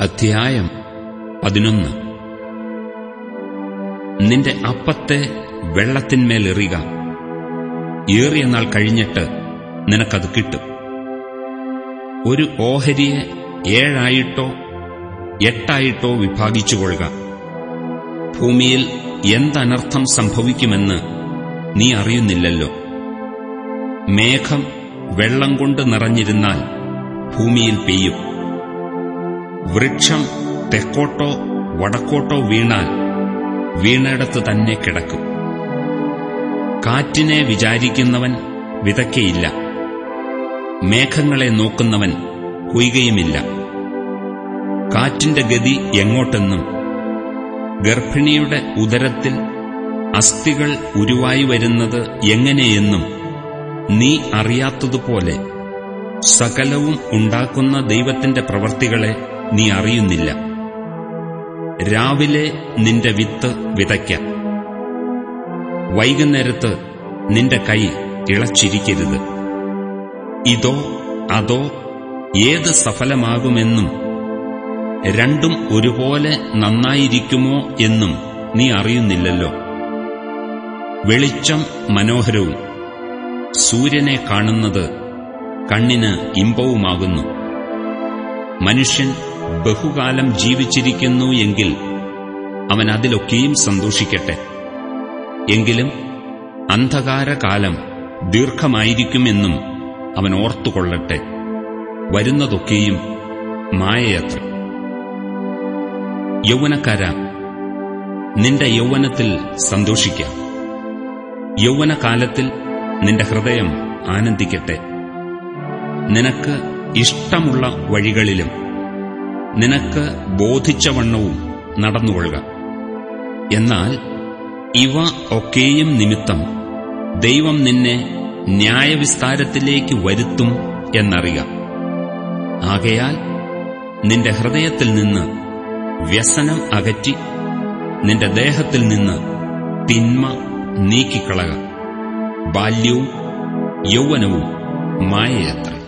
അധ്യായം പതിനൊന്ന്. നിന്റെ അപ്പത്തെ വെള്ളത്തിന്മേലെറിയുക ഏറിയ നാൾ കഴിഞ്ഞിട്ട് നിനക്കത് കിട്ടും. ഒരു ഓഹരിയെ ഏഴായിട്ടോ എട്ടായിട്ടോ വിഭാഗിച്ചുകൊള്ളുക ഭൂമിയിൽ എന്തനർത്ഥം സംഭവിക്കുമെന്ന് നീ അറിയുന്നില്ലല്ലോ. മേഘം വെള്ളം കൊണ്ട് നിറഞ്ഞിരുന്നാൽ ഭൂമിയിൽ പെയ്യും. വൃക്ഷം തെക്കോട്ടോ വടക്കോട്ടോ വീണാൽ വീണയിടത്ത് തന്നെ കിടക്കും. കാറ്റിനെ വിചാരിക്കുന്നവൻ വിതയ്ക്കയില്ല. മേഘങ്ങളെ നോക്കുന്നവൻ കൊയ്യുകയുമില്ല കാറ്റിന്റെ ഗതി എങ്ങോട്ടെന്നും ഗർഭിണിയുടെ ഉദരത്തിൽ അസ്ഥികൾ ഉരുവായി വരുന്നത് എങ്ങനെയെന്നും നീ അറിയാത്തതുപോലെ സകലവും ഉണ്ടാക്കുന്ന ദൈവത്തിന്റെ പ്രവർത്തികളെ നീ അറിയുന്നില്ല. രാവിലെ നിന്റെ വിത്ത് വിതയ്ക്കാം. വൈകുന്നേരത്ത് നിന്റെ കൈ ഇളച്ചിരിക്കരുത്. ഇതോ അതോ ഏത് സഫലമാകുമെന്നും രണ്ടും ഒരുപോലെ നന്നായിരിക്കുമോ എന്നും നീ അറിയുന്നില്ലല്ലോ. വെളിച്ചം മനോഹരവും സൂര്യനെ കാണുന്നത് കണ്ണിന് ഇമ്പവുമാകുന്നു. മനുഷ്യൻ ബഹുകാലം ജീവിച്ചിരിക്കുന്നു എങ്കിൽ അവൻ അതിലൊക്കെയും സന്തോഷിക്കട്ടെ. എങ്കിലും അന്ധകാരകാലം ദീർഘമായിരിക്കുമെന്നും അവൻ ഓർത്തുകൊള്ളട്ടെ. വരുന്നതൊക്കെയും മായയത്ര. യൗവനക്കാര നിന്റെ യൗവനത്തിൽ സന്തോഷിക്കാം. യൗവനകാലത്തിൽ നിന്റെ ഹൃദയം ആനന്ദിക്കട്ടെ. നിനക്ക് ഇഷ്ടമുള്ള വഴികളിലും നിനക്ക് ബോധിച്ചവണ്ണവും നടന്നുകൊള്ളുക. എന്നാൽ ഇവ ഒക്കെയും നിമിത്തം ദൈവം നിന്നെ ന്യായവിസ്താരത്തിലേക്ക് വരുത്തും എന്നറിയ ആകയാൽ നിന്റെ ഹൃദയത്തിൽ നിന്ന് വ്യസനം അകറ്റി നിന്റെ ദേഹത്തിൽ നിന്ന് തിന്മ നീക്കിക്കളക. ബാല്യവും യൗവനവും മായയത്ര.